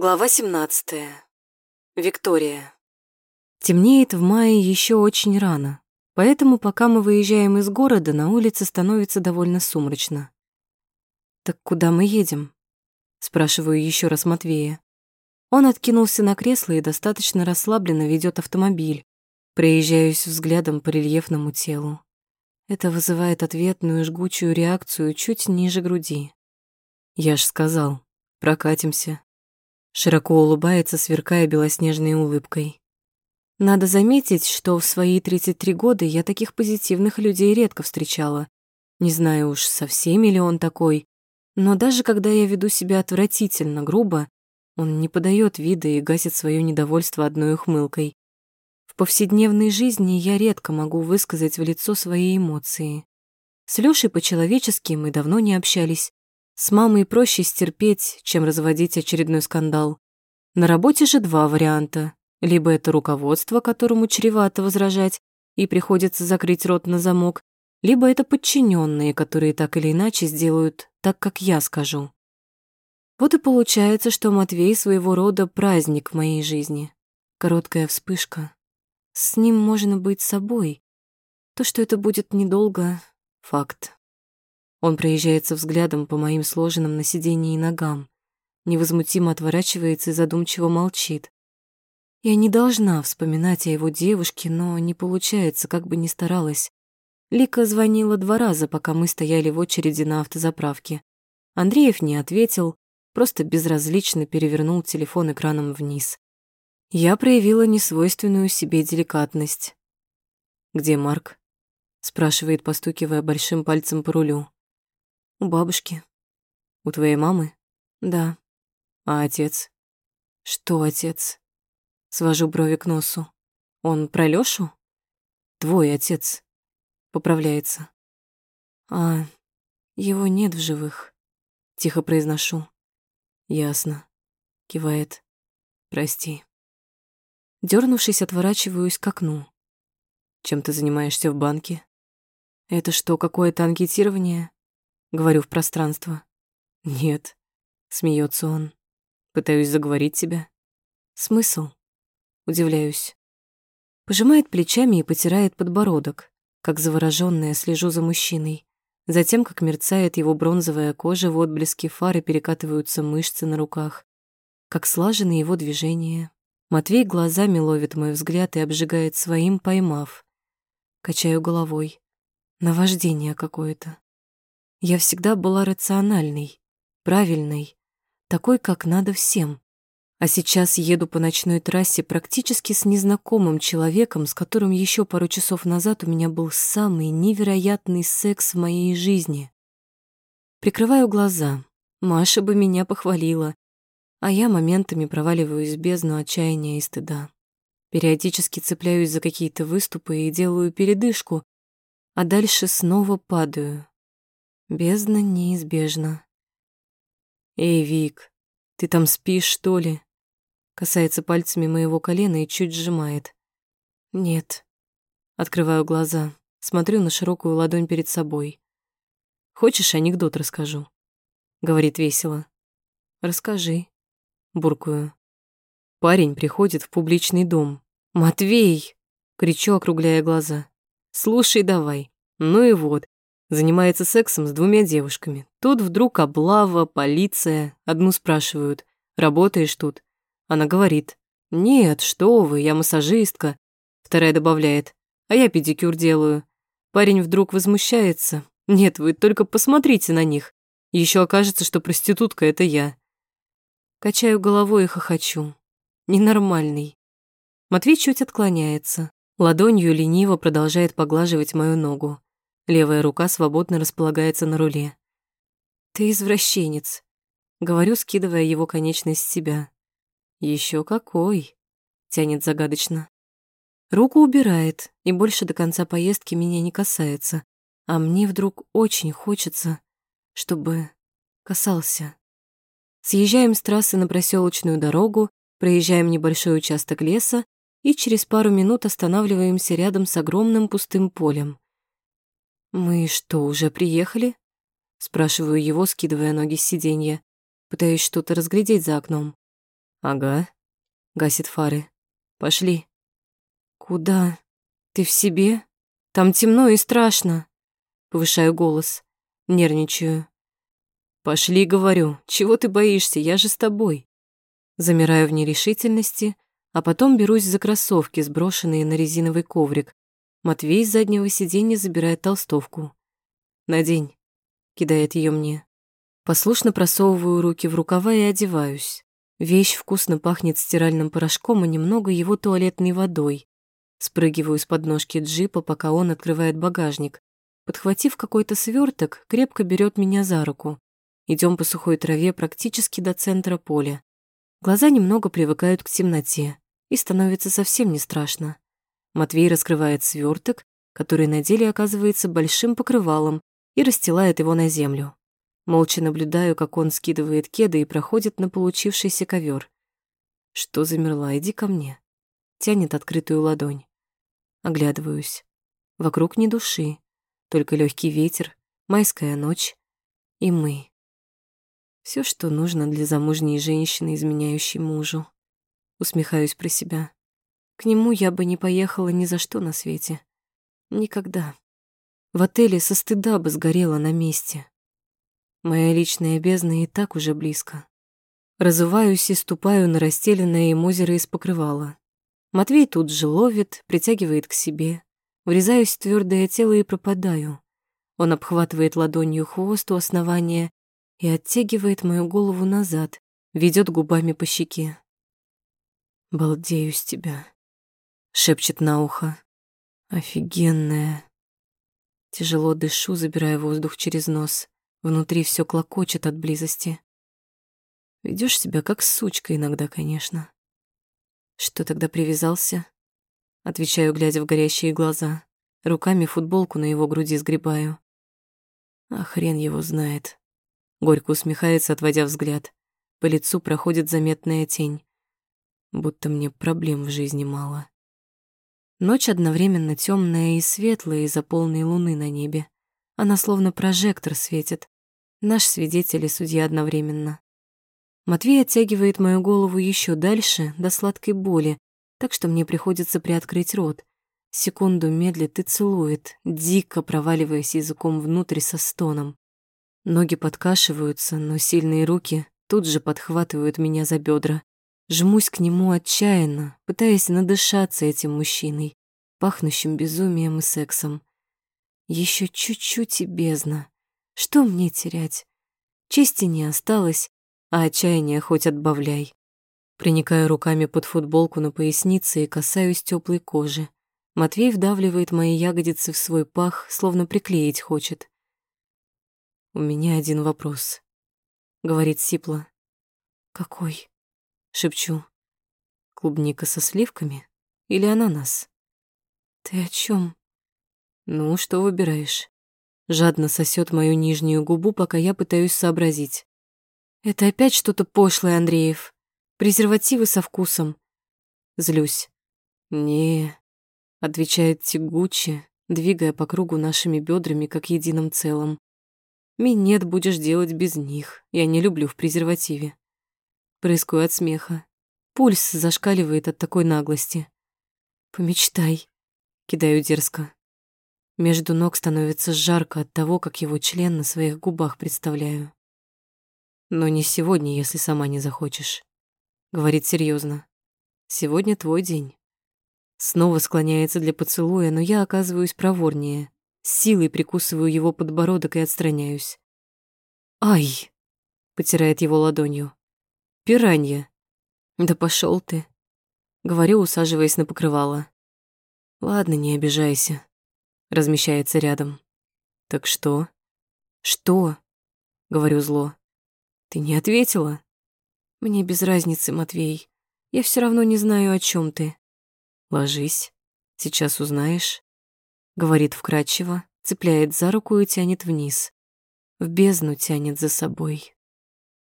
Глава 17. Виктория. Темнеет в мае еще очень рано, поэтому пока мы выезжаем из города, на улице становится довольно сумрачно. «Так куда мы едем?» — спрашиваю еще раз Матвея. Он откинулся на кресло и достаточно расслабленно ведет автомобиль. Проезжаюсь взглядом по рельефному телу. Это вызывает ответную жгучую реакцию чуть ниже груди. Я ж сказал, прокатимся. Широко улыбается, сверкая белоснежной улыбкой. Надо заметить, что в свои 33 года я таких позитивных людей редко встречала. Не знаю уж, со всеми ли он такой, но даже когда я веду себя отвратительно, грубо, он не подает вида и гасит свое недовольство одной ухмылкой. В повседневной жизни я редко могу высказать в лицо свои эмоции. С Лёшей по-человечески мы давно не общались, с мамой проще стерпеть, чем разводить очередной скандал. На работе же два варианта. Либо это руководство, которому чревато возражать, и приходится закрыть рот на замок, либо это подчиненные, которые так или иначе сделают так, как я скажу. Вот и получается, что Матвей своего рода праздник в моей жизни. Короткая вспышка. С ним можно быть собой. То, что это будет недолго — факт. Он проезжается взглядом по моим сложенным на сиденье ногам, невозмутимо отворачивается и задумчиво молчит. Я не должна вспоминать о его девушке, но не получается, как бы ни старалась. Лика звонила два раза, пока мы стояли в очереди на автозаправке. Андреев не ответил, просто безразлично перевернул телефон экраном вниз. Я проявила несвойственную себе деликатность. «Где Марк?» — спрашивает, постукивая большим пальцем по рулю. У бабушки. У твоей мамы? Да. А отец? Что отец? Свожу брови к носу. Он про Лёшу? Твой отец. Поправляется. А, его нет в живых. Тихо произношу. Ясно. Кивает. Прости. Дёрнувшись, отворачиваюсь к окну. Чем ты занимаешься в банке? Это что, какое-то анкетирование? Говорю в пространство. Нет, смеется он. Пытаюсь заговорить тебя. Смысл? Удивляюсь. Пожимает плечами и потирает подбородок, как заворожённая слежу за мужчиной. Затем, как мерцает его бронзовая кожа, в отблеске фары перекатываются мышцы на руках. Как слажены его движения. Матвей глазами ловит мой взгляд и обжигает своим, поймав. Качаю головой. Наваждение какое-то. Я всегда была рациональной, правильной, такой, как надо всем. А сейчас еду по ночной трассе практически с незнакомым человеком, с которым еще пару часов назад у меня был самый невероятный секс в моей жизни. Прикрываю глаза. Маша бы меня похвалила, а я моментами проваливаюсь в бездну отчаяния и стыда. Периодически цепляюсь за какие-то выступы и делаю передышку, а дальше снова падаю, Бездна неизбежна. «Эй, Вик, ты там спишь, что ли?» Касается пальцами моего колена и чуть сжимает. «Нет». Открываю глаза, смотрю на широкую ладонь перед собой. «Хочешь, анекдот расскажу?» Говорит весело. «Расскажи». Буркую. Парень приходит в публичный дом. «Матвей!» Кричу, округляя глаза. «Слушай давай. Ну и вот, Занимается сексом с двумя девушками. Тут вдруг облава, полиция. Одну спрашивают, работаешь тут? Она говорит, нет, что вы, я массажистка. Вторая добавляет, а я педикюр делаю. Парень вдруг возмущается. Нет, вы только посмотрите на них. Еще окажется, что проститутка — это я. Качаю головой и хохочу. Ненормальный. Матвей чуть отклоняется. Ладонью лениво продолжает поглаживать мою ногу. Левая рука свободно располагается на руле. «Ты извращенец», — говорю, скидывая его конечность с себя. Еще какой!» — тянет загадочно. Руку убирает, и больше до конца поездки меня не касается, а мне вдруг очень хочется, чтобы касался. Съезжаем с трассы на проселочную дорогу, проезжаем небольшой участок леса и через пару минут останавливаемся рядом с огромным пустым полем. «Мы что, уже приехали?» Спрашиваю его, скидывая ноги с сиденья. Пытаюсь что-то разглядеть за окном. Ага. Гасит фары. Пошли. Куда? Ты в себе? Там темно и страшно. Повышаю голос. Нервничаю. Пошли, говорю. Чего ты боишься? Я же с тобой. Замираю в нерешительности, а потом берусь за кроссовки, сброшенные на резиновый коврик. Матвей с заднего сиденья забирает толстовку. «Надень», — кидает ее мне. Послушно просовываю руки в рукава и одеваюсь. Вещь вкусно пахнет стиральным порошком и немного его туалетной водой. Спрыгиваю с подножки джипа, пока он открывает багажник. Подхватив какой-то сверток, крепко берет меня за руку. Идем по сухой траве практически до центра поля. Глаза немного привыкают к темноте, и становится совсем не страшно. Матвей раскрывает сверток, который на деле оказывается большим покрывалом, и расстилает его на землю. Молча наблюдаю, как он скидывает кеды и проходит на получившийся ковер. Что замерла, иди ко мне. Тянет открытую ладонь. Оглядываюсь. Вокруг ни души, только легкий ветер, майская ночь и мы. Все, что нужно для замужней женщины, изменяющей мужу. Усмехаюсь про себя. К нему я бы не поехала ни за что на свете. Никогда. В отеле со стыда бы сгорела на месте. Моя личная бездна и так уже близко. Разуваюсь и ступаю на расстеленное им озеро из покрывала. Матвей тут же ловит, притягивает к себе. Врезаюсь в твердое тело и пропадаю. Он обхватывает ладонью хвост у основания и оттягивает мою голову назад, ведет губами по щеке. «Балдею с тебя», — шепчет на ухо. «Офигенная». Тяжело дышу, забирая воздух через нос. Внутри все клокочет от близости. Ведешь себя как сучка иногда, конечно. Что тогда привязался? Отвечаю, глядя в горящие глаза. Руками футболку на его груди сгребаю. А хрен его знает. Горько усмехается, отводя взгляд. По лицу проходит заметная тень. Будто мне проблем в жизни мало. Ночь одновременно темная и светлая из-за полной луны на небе. Она словно прожектор светит. Наш свидетель и судья одновременно. Матвей оттягивает мою голову еще дальше, до сладкой боли, так что мне приходится приоткрыть рот. Секунду медлит и целует, дико проваливаясь языком внутрь со стоном. Ноги подкашиваются, но сильные руки тут же подхватывают меня за бедра. Жмусь к нему отчаянно, пытаясь надышаться этим мужчиной, пахнущим безумием и сексом. Еще чуть-чуть и бездна. Что мне терять? Чести не осталось, а отчаяние хоть отбавляй. Приникаю руками под футболку на пояснице и касаюсь теплой кожи. Матвей вдавливает мои ягодицы в свой пах, словно приклеить хочет. «У меня один вопрос», — говорит Сипла. «Какой?» — шепчу. «Клубника со сливками или ананас?» «Ты о чем? «Ну, что выбираешь?» Жадно сосет мою нижнюю губу, пока я пытаюсь сообразить. Это опять что-то пошлое, Андреев. Презервативы со вкусом. Злюсь. Не, отвечает тягуче, двигая по кругу нашими бедрами как единым целым. Минет будешь делать без них. Я не люблю в презервативе. Прыскаю от смеха. Пульс зашкаливает от такой наглости. Помечтай, кидаю дерзко. Между ног становится жарко от того, как его член на своих губах представляю. Но не сегодня, если сама не захочешь. Говорит серьезно. Сегодня твой день. Снова склоняется для поцелуя, но я оказываюсь проворнее. Силой прикусываю его подбородок и отстраняюсь. «Ай!» — потирает его ладонью. «Пиранья!» «Да пошел ты!» — говорю, усаживаясь на покрывало. «Ладно, не обижайся», — размещается рядом. «Так что?» «Что?» — говорю зло. Ты не ответила? Мне без разницы, Матвей. Я все равно не знаю, о чем ты. Ложись. Сейчас узнаешь. Говорит вкрадчиво, цепляет за руку и тянет вниз. В бездну тянет за собой.